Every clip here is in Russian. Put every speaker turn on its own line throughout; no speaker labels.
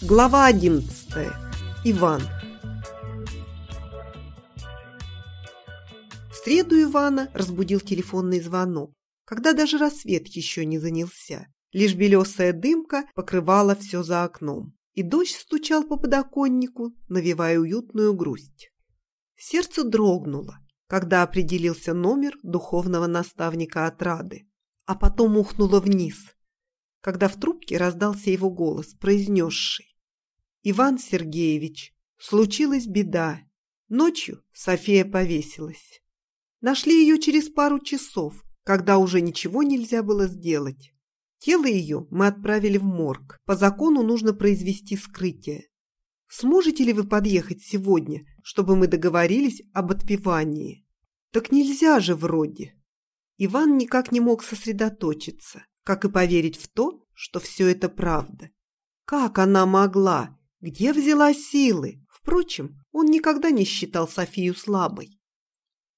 Глава 11. Иван. В среду Ивана разбудил телефонный звонок, когда даже рассвет еще не занялся. Лишь белесая дымка покрывала все за окном, и дождь стучал по подоконнику, навевая уютную грусть. Сердце дрогнуло, когда определился номер духовного наставника отрады, а потом ухнуло вниз, когда в трубке раздался его голос, произнесший Иван Сергеевич, случилась беда. Ночью София повесилась. Нашли ее через пару часов, когда уже ничего нельзя было сделать. Тело ее мы отправили в морг. По закону нужно произвести скрытие. Сможете ли вы подъехать сегодня, чтобы мы договорились об отпевании? Так нельзя же вроде. Иван никак не мог сосредоточиться, как и поверить в то, что все это правда. Как она могла, где взяла силы? Впрочем, он никогда не считал Софию слабой.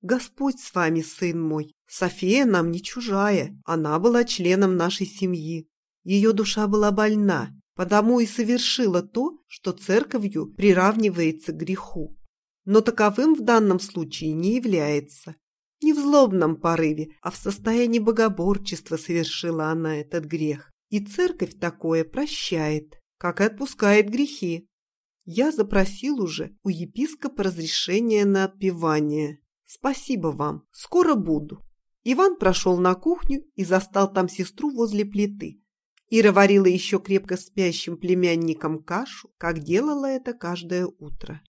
«Господь с вами, сын мой. София нам не чужая. Она была членом нашей семьи. Ее душа была больна, потому и совершила то, что церковью приравнивается к греху. Но таковым в данном случае не является. Не в злобном порыве, а в состоянии богоборчества совершила она этот грех. И церковь такое прощает как и отпускает грехи. Я запросил уже у епископа разрешение на отпевание. Спасибо вам, скоро буду. Иван прошел на кухню и застал там сестру возле плиты. Ира варила еще крепко спящим племянникам кашу, как делала это каждое утро.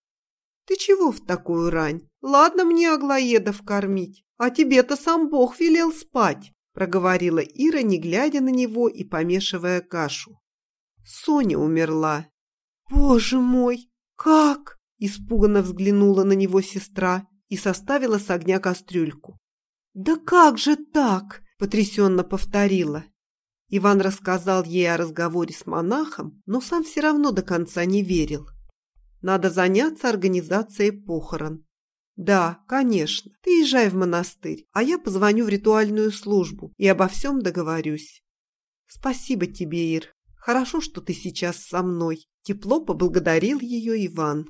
«Ты чего в такую рань? Ладно мне Аглоедов кормить, а тебе-то сам Бог велел спать», проговорила Ира, не глядя на него и помешивая кашу. Соня умерла. Боже мой, как? Испуганно взглянула на него сестра и составила с огня кастрюльку. Да как же так? Потрясенно повторила. Иван рассказал ей о разговоре с монахом, но сам все равно до конца не верил. Надо заняться организацией похорон. Да, конечно, ты езжай в монастырь, а я позвоню в ритуальную службу и обо всем договорюсь. Спасибо тебе, Ир. Хорошо, что ты сейчас со мной. Тепло поблагодарил ее Иван.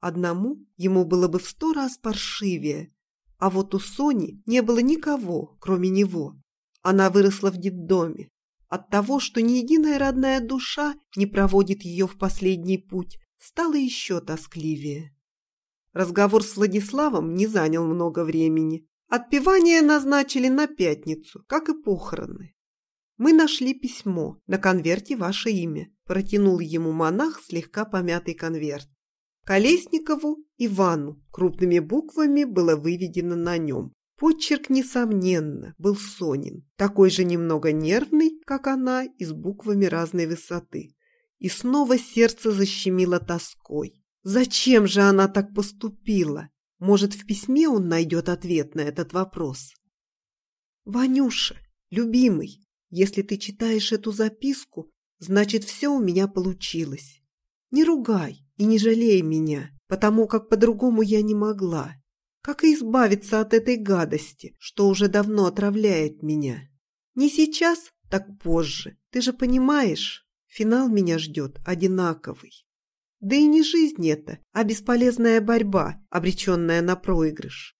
Одному ему было бы в сто раз паршивее. А вот у Сони не было никого, кроме него. Она выросла в детдоме. От того, что ни единая родная душа не проводит ее в последний путь, стало еще тоскливее. Разговор с Владиславом не занял много времени. Отпевание назначили на пятницу, как и похороны. «Мы нашли письмо. На конверте ваше имя», – протянул ему монах слегка помятый конверт. Колесникову Ивану крупными буквами было выведено на нем. Почерк, несомненно, был Сонин, такой же немного нервный, как она, и с буквами разной высоты. И снова сердце защемило тоской. Зачем же она так поступила? Может, в письме он найдет ответ на этот вопрос? «Ванюша, любимый, если ты читаешь эту записку, значит, все у меня получилось. Не ругай и не жалей меня, потому как по-другому я не могла. Как и избавиться от этой гадости, что уже давно отравляет меня? Не сейчас, так позже. Ты же понимаешь, финал меня ждет одинаковый. Да и не жизнь это, а бесполезная борьба, обреченная на проигрыш.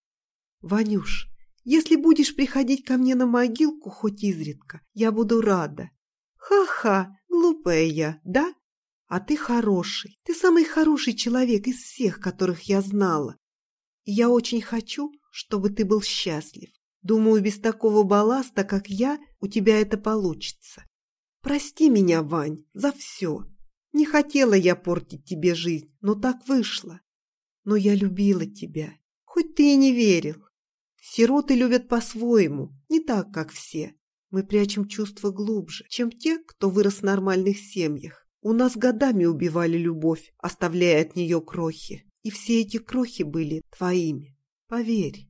Ванюш, если будешь приходить ко мне на могилку хоть изредка, я буду рада. Ха-ха, глупая я, да? А ты хороший. Ты самый хороший человек из всех, которых я знала. И я очень хочу, чтобы ты был счастлив. Думаю, без такого балласта, как я, у тебя это получится. Прости меня, Вань, за все. Не хотела я портить тебе жизнь, но так вышло. Но я любила тебя, хоть ты и не верил. Сироты любят по-своему, не так, как все. Мы прячем чувства глубже, чем те, кто вырос в нормальных семьях. У нас годами убивали любовь, оставляя от нее крохи. И все эти крохи были твоими. Поверь.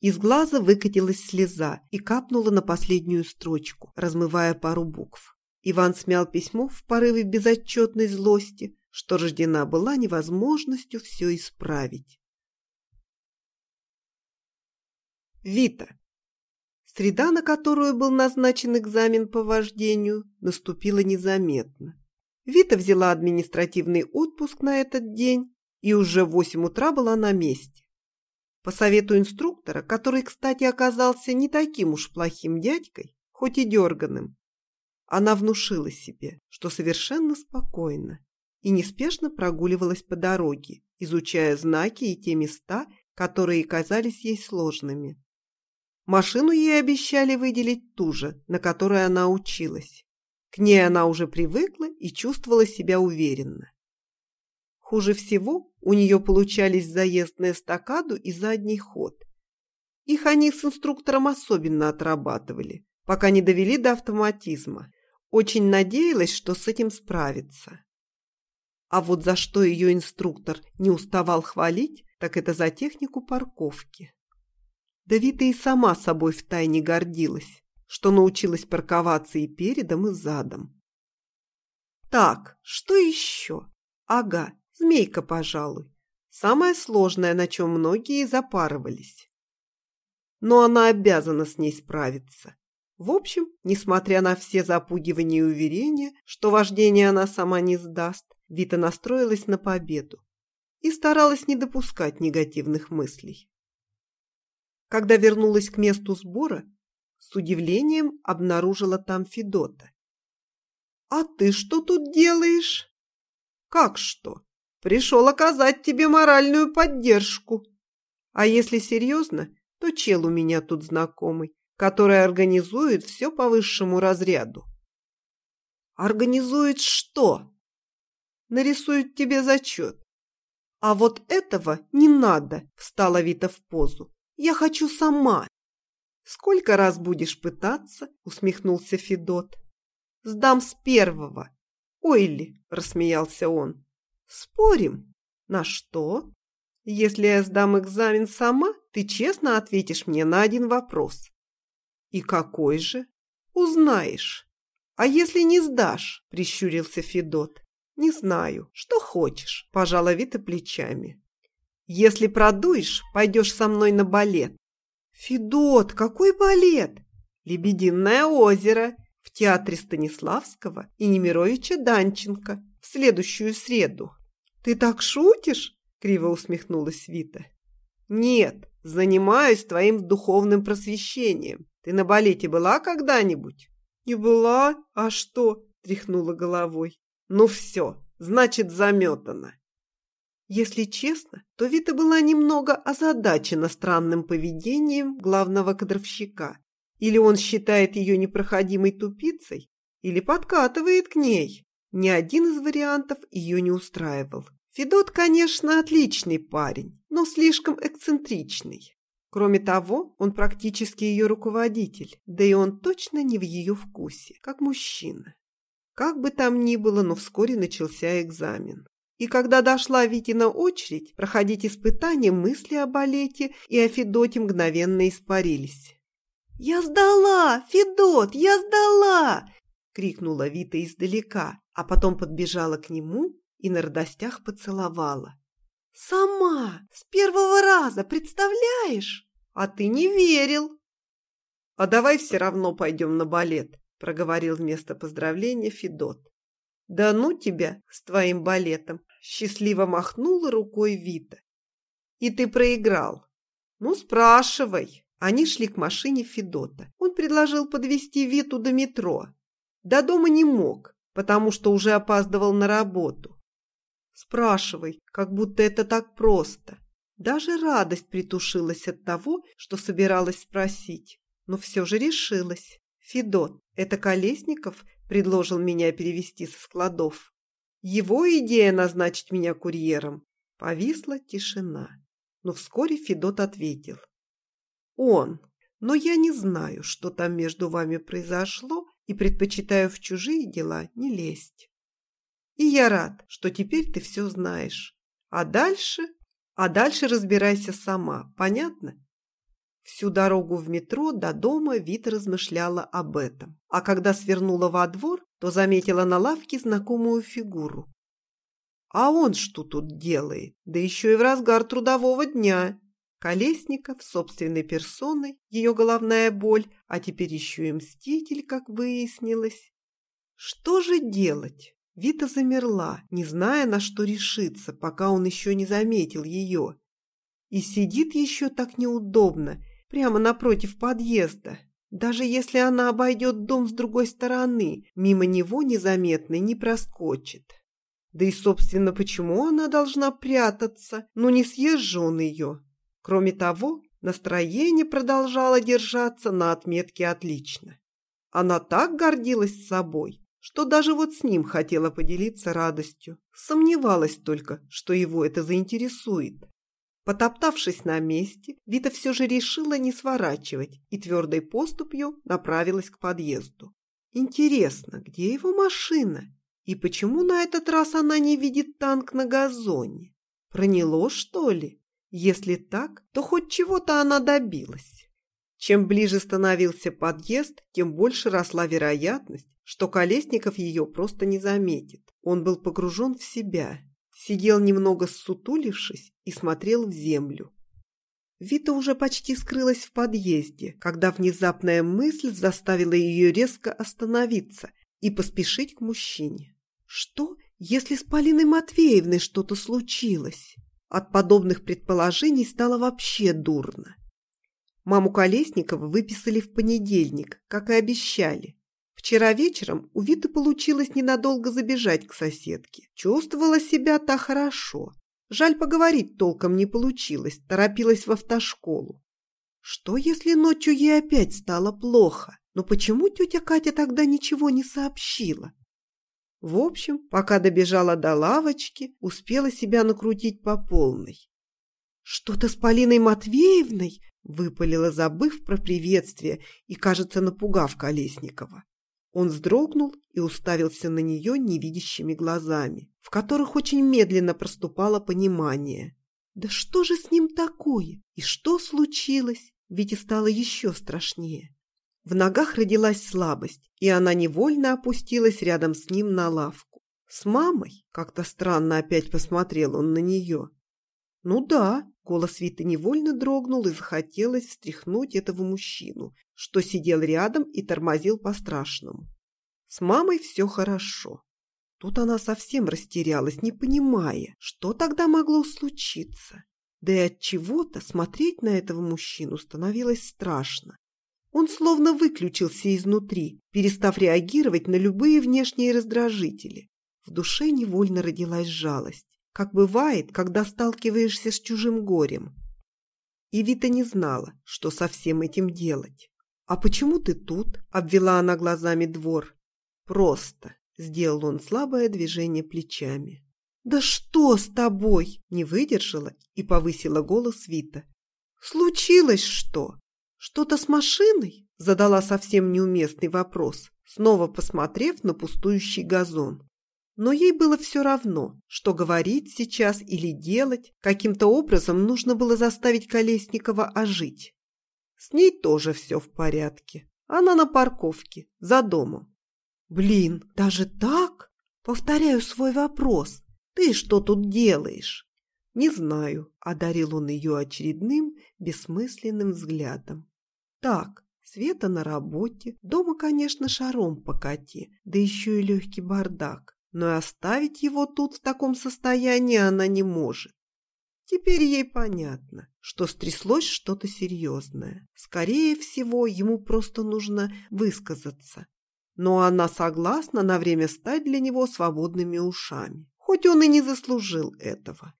Из глаза выкатилась слеза и капнула на последнюю строчку, размывая пару букв. Иван смял письмо в порыве безотчетной злости, что рождена была невозможностью все исправить. Вита. Среда, на которую был назначен экзамен по вождению, наступила незаметно. Вита взяла административный отпуск на этот день и уже в восемь утра была на месте. По совету инструктора, который, кстати, оказался не таким уж плохим дядькой, хоть и дерганым, она внушила себе, что совершенно спокойно и неспешно прогуливалась по дороге, изучая знаки и те места, которые казались ей сложными. Машину ей обещали выделить ту же, на которой она училась. К ней она уже привыкла и чувствовала себя уверенно. Хуже всего у нее получались заезд на эстакаду и задний ход. Их они с инструктором особенно отрабатывали, пока не довели до автоматизма. Очень надеялась, что с этим справится. А вот за что ее инструктор не уставал хвалить, так это за технику парковки. Да Вита и сама собой втайне гордилась, что научилась парковаться и передом, и задом. Так, что еще? Ага, змейка, пожалуй. Самое сложное, на чем многие запарывались. Но она обязана с ней справиться. В общем, несмотря на все запугивания и уверения, что вождение она сама не сдаст, Вита настроилась на победу и старалась не допускать негативных мыслей. Когда вернулась к месту сбора, с удивлением обнаружила там Федота. «А ты что тут делаешь?» «Как что? Пришел оказать тебе моральную поддержку. А если серьезно, то чел у меня тут знакомый, который организует все по высшему разряду». «Организует что?» «Нарисует тебе зачет. «А вот этого не надо!» – встала Вита в позу. «Я хочу сама!» «Сколько раз будешь пытаться?» – усмехнулся Федот. «Сдам с первого!» «Ой ли!» – рассмеялся он. «Спорим?» «На что?» «Если я сдам экзамен сама, ты честно ответишь мне на один вопрос». «И какой же?» «Узнаешь». «А если не сдашь?» – прищурился Федот. «Не знаю. Что хочешь?» – пожала Вита плечами. «Если продуешь, пойдешь со мной на балет». «Федот, какой балет?» «Лебединое озеро» в театре Станиславского и Немировича Данченко в следующую среду. «Ты так шутишь?» – криво усмехнулась Вита. «Нет, занимаюсь твоим духовным просвещением. Ты на балете была когда-нибудь?» «Не была? А что?» – тряхнула головой. Ну все, значит, заметано. Если честно, то Вита была немного озадачена странным поведением главного кадровщика. Или он считает ее непроходимой тупицей, или подкатывает к ней. Ни один из вариантов ее не устраивал. Федот, конечно, отличный парень, но слишком эксцентричный. Кроме того, он практически ее руководитель, да и он точно не в ее вкусе, как мужчина. Как бы там ни было, но вскоре начался экзамен. И когда дошла Витина очередь проходить испытания, мысли о балете и о Федоте мгновенно испарились. «Я сдала! Федот, я сдала!» — крикнула Вита издалека, а потом подбежала к нему и на радостях поцеловала. «Сама! С первого раза! Представляешь? А ты не верил!» «А давай все равно пойдем на балет!» – проговорил вместо поздравления Федот. «Да ну тебя с твоим балетом!» – счастливо махнула рукой Вита. «И ты проиграл!» «Ну, спрашивай!» Они шли к машине Федота. Он предложил подвести Виту до метро. До дома не мог, потому что уже опаздывал на работу. «Спрашивай, как будто это так просто!» Даже радость притушилась от того, что собиралась спросить, но все же решилась. «Федот, это Колесников предложил меня перевести со складов. Его идея назначить меня курьером». Повисла тишина. Но вскоре Федот ответил. «Он. Но я не знаю, что там между вами произошло, и предпочитаю в чужие дела не лезть. И я рад, что теперь ты все знаешь. А дальше... А дальше разбирайся сама, понятно?» Всю дорогу в метро до дома Вита размышляла об этом. А когда свернула во двор, то заметила на лавке знакомую фигуру. А он что тут делает? Да еще и в разгар трудового дня. Колесников собственной персоной, ее головная боль, а теперь еще и мститель, как выяснилось. Что же делать? Вита замерла, не зная, на что решиться, пока он еще не заметил ее. И сидит еще так неудобно, прямо напротив подъезда. Даже если она обойдет дом с другой стороны, мимо него незаметно не проскочит. Да и, собственно, почему она должна прятаться? Ну, не съест же он ее. Кроме того, настроение продолжало держаться на отметке «отлично». Она так гордилась собой, что даже вот с ним хотела поделиться радостью. Сомневалась только, что его это заинтересует. Потоптавшись на месте, Вита все же решила не сворачивать и твердой поступью направилась к подъезду. Интересно, где его машина? И почему на этот раз она не видит танк на газоне? Проняло, что ли? Если так, то хоть чего-то она добилась. Чем ближе становился подъезд, тем больше росла вероятность, что Колесников ее просто не заметит. Он был погружен в себя сидел немного ссутулившись и смотрел в землю. Вита уже почти скрылась в подъезде, когда внезапная мысль заставила ее резко остановиться и поспешить к мужчине. Что, если с Полиной Матвеевной что-то случилось? От подобных предположений стало вообще дурно. Маму Колесникова выписали в понедельник, как и обещали. Вчера вечером у Виты получилось ненадолго забежать к соседке. Чувствовала себя та хорошо. Жаль, поговорить толком не получилось, торопилась в автошколу. Что, если ночью ей опять стало плохо? Но почему тетя Катя тогда ничего не сообщила? В общем, пока добежала до лавочки, успела себя накрутить по полной. «Что-то с Полиной Матвеевной?» – выпалила, забыв про приветствие и, кажется, напугав Колесникова. Он вздрогнул и уставился на нее невидящими глазами, в которых очень медленно проступало понимание. Да что же с ним такое? И что случилось? Ведь и стало еще страшнее. В ногах родилась слабость, и она невольно опустилась рядом с ним на лавку. С мамой? Как-то странно опять посмотрел он на нее. Ну да, голос Виты невольно дрогнул и захотелось встряхнуть этого мужчину, что сидел рядом и тормозил по-страшному. С мамой все хорошо. Тут она совсем растерялась, не понимая, что тогда могло случиться. Да и от чего-то смотреть на этого мужчину становилось страшно. Он словно выключился изнутри, перестав реагировать на любые внешние раздражители. В душе невольно родилась жалость, как бывает, когда сталкиваешься с чужим горем. И Вита не знала, что со всем этим делать. «А почему ты тут?» – обвела она глазами двор. «Просто», – сделал он слабое движение плечами. «Да что с тобой?» – не выдержала и повысила голос Вита. «Случилось что? Что-то с машиной?» – задала совсем неуместный вопрос, снова посмотрев на пустующий газон. Но ей было все равно, что говорить сейчас или делать, каким-то образом нужно было заставить Колесникова ожить. С ней тоже все в порядке. Она на парковке, за домом. Блин, даже так? Повторяю свой вопрос. Ты что тут делаешь? Не знаю, одарил он ее очередным бессмысленным взглядом. Так, Света на работе, дома, конечно, шаром покати, да еще и легкий бардак. Но и оставить его тут в таком состоянии она не может. Теперь ей понятно, что стряслось что-то серьезное. Скорее всего, ему просто нужно высказаться. Но она согласна на время стать для него свободными ушами, хоть он и не заслужил этого.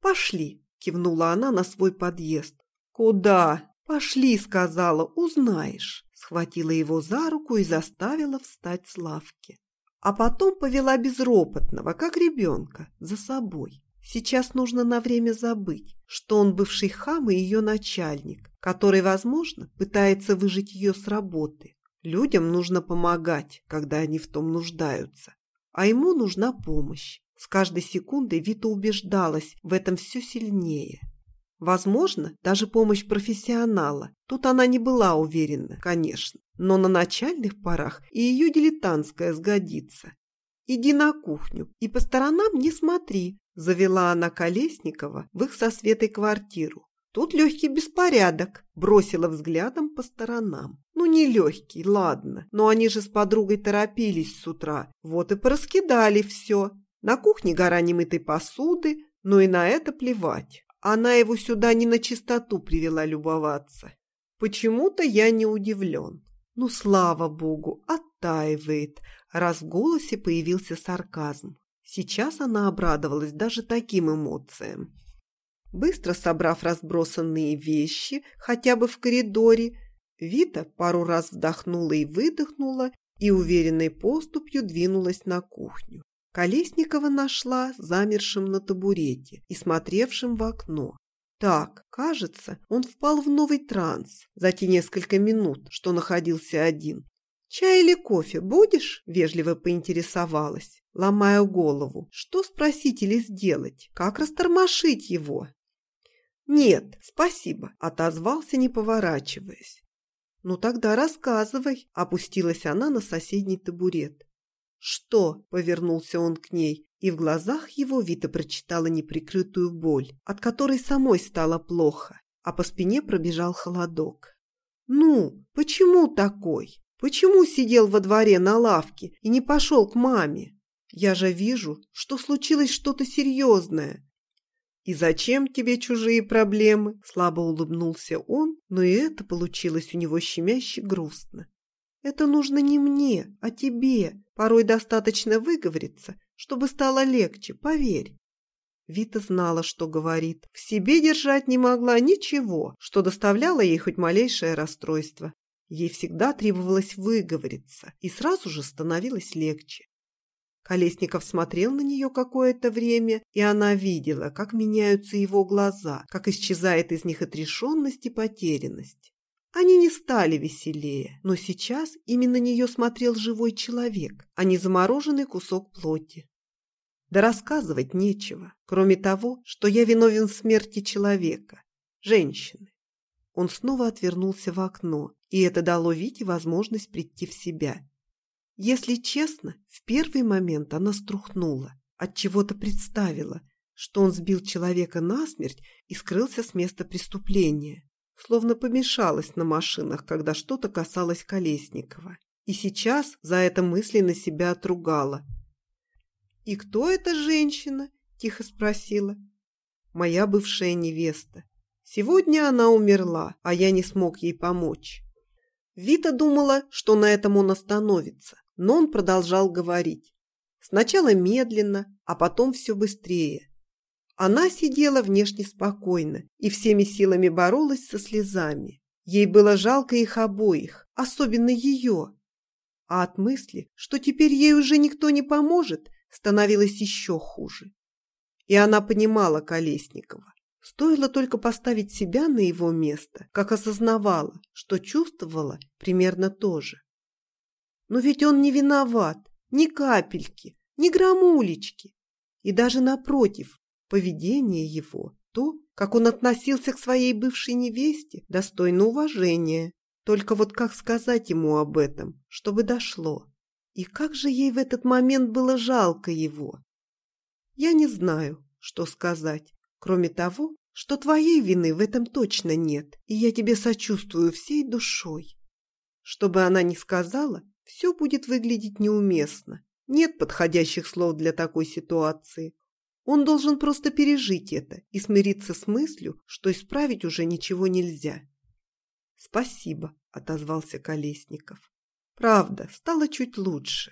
«Пошли», – кивнула она на свой подъезд. «Куда?» «Пошли», – сказала, – «узнаешь». Схватила его за руку и заставила встать с лавки. А потом повела безропотного, как ребенка, за собой. Сейчас нужно на время забыть, что он бывший хам и ее начальник, который, возможно, пытается выжить ее с работы. Людям нужно помогать, когда они в том нуждаются. А ему нужна помощь. С каждой секундой Вита убеждалась в этом все сильнее. Возможно, даже помощь профессионала. Тут она не была уверена, конечно. Но на начальных порах и ее дилетантская сгодится. «Иди на кухню и по сторонам не смотри», – завела она Колесникова в их со Светой квартиру. Тут легкий беспорядок, бросила взглядом по сторонам. Ну, не легкий, ладно, но они же с подругой торопились с утра, вот и пораскидали все. На кухне гора немытой посуды, но и на это плевать. Она его сюда не на чистоту привела любоваться. Почему-то я не удивлен. Ну, слава богу, оттаивает, раз в голосе появился сарказм. Сейчас она обрадовалась даже таким эмоциям. Быстро собрав разбросанные вещи, хотя бы в коридоре, Вита пару раз вдохнула и выдохнула и уверенной поступью двинулась на кухню. Колесникова нашла замершим на табурете и смотревшим в окно. Так, кажется, он впал в новый транс за те несколько минут, что находился один. «Чай или кофе будешь?» – вежливо поинтересовалась, ломая голову. Что спросить или сделать? Как растормошить его? «Нет, спасибо», – отозвался, не поворачиваясь. «Ну тогда рассказывай», – опустилась она на соседний табурет. «Что?» – повернулся он к ней, и в глазах его Вита прочитала неприкрытую боль, от которой самой стало плохо, а по спине пробежал холодок. «Ну, почему такой? Почему сидел во дворе на лавке и не пошел к маме? Я же вижу, что случилось что-то серьезное, «И зачем тебе чужие проблемы?» Слабо улыбнулся он, но и это получилось у него щемяще грустно. «Это нужно не мне, а тебе. Порой достаточно выговориться, чтобы стало легче, поверь». Вита знала, что говорит. В себе держать не могла ничего, что доставляло ей хоть малейшее расстройство. Ей всегда требовалось выговориться, и сразу же становилось легче. Колесников смотрел на нее какое-то время, и она видела, как меняются его глаза, как исчезает из них отрешенность и потерянность. Они не стали веселее, но сейчас именно на нее смотрел живой человек, а не замороженный кусок плоти. Да рассказывать нечего, кроме того, что я виновен в смерти человека, женщины. Он снова отвернулся в окно, и это дало Вите возможность прийти в себя. Если честно, в первый момент она струхнула, от чего-то представила, что он сбил человека насмерть и скрылся с места преступления, словно помешалась на машинах, когда что-то касалось Колесникова. И сейчас за это мысли на себя отругала. «И кто эта женщина?» – тихо спросила. «Моя бывшая невеста. Сегодня она умерла, а я не смог ей помочь». Вита думала, что на этом он остановится, но он продолжал говорить. Сначала медленно, а потом все быстрее. Она сидела внешне спокойно и всеми силами боролась со слезами. Ей было жалко их обоих, особенно ее. А от мысли, что теперь ей уже никто не поможет, становилось еще хуже. И она понимала Колесникова. Стоило только поставить себя на его место, как осознавала, что чувствовала примерно то же. Но ведь он не виноват, ни капельки, ни грамулечки. И даже напротив, поведение его, то, как он относился к своей бывшей невесте, достойно уважения. Только вот как сказать ему об этом, чтобы дошло? И как же ей в этот момент было жалко его? Я не знаю, что сказать, кроме того, что твоей вины в этом точно нет, и я тебе сочувствую всей душой. Что бы она ни сказала, все будет выглядеть неуместно. Нет подходящих слов для такой ситуации. Он должен просто пережить это и смириться с мыслью, что исправить уже ничего нельзя. «Спасибо», — отозвался Колесников. «Правда, стало чуть лучше».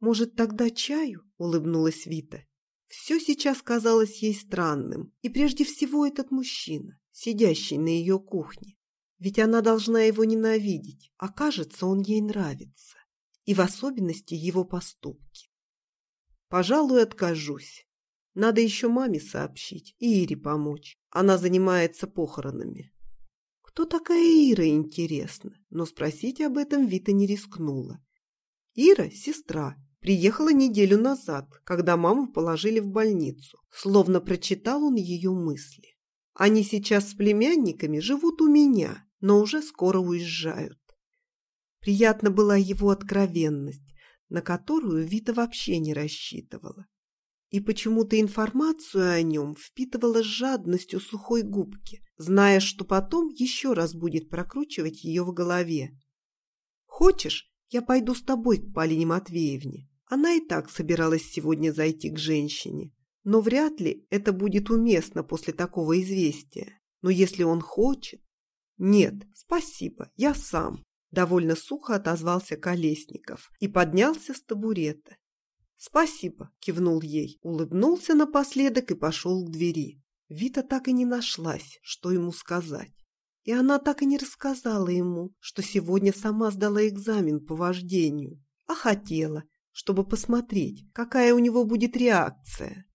«Может, тогда чаю?» — улыбнулась Вита. Все сейчас казалось ей странным, и прежде всего этот мужчина, сидящий на ее кухне. Ведь она должна его ненавидеть, а кажется, он ей нравится. И в особенности его поступки. Пожалуй, откажусь. Надо еще маме сообщить и Ире помочь. Она занимается похоронами. Кто такая Ира, интересно? Но спросить об этом Вита не рискнула. Ира – сестра. Приехала неделю назад, когда маму положили в больницу. Словно прочитал он ее мысли. Они сейчас с племянниками живут у меня но уже скоро уезжают. Приятна была его откровенность, на которую Вита вообще не рассчитывала. И почему-то информацию о нем впитывала с жадностью сухой губки, зная, что потом еще раз будет прокручивать ее в голове. «Хочешь, я пойду с тобой к Полине Матвеевне?» Она и так собиралась сегодня зайти к женщине. Но вряд ли это будет уместно после такого известия. Но если он хочет... Нет, спасибо, я сам. Довольно сухо отозвался Колесников и поднялся с табурета. «Спасибо», – кивнул ей, улыбнулся напоследок и пошел к двери. Вита так и не нашлась, что ему сказать. И она так и не рассказала ему, что сегодня сама сдала экзамен по вождению, а хотела, чтобы посмотреть, какая у него будет реакция.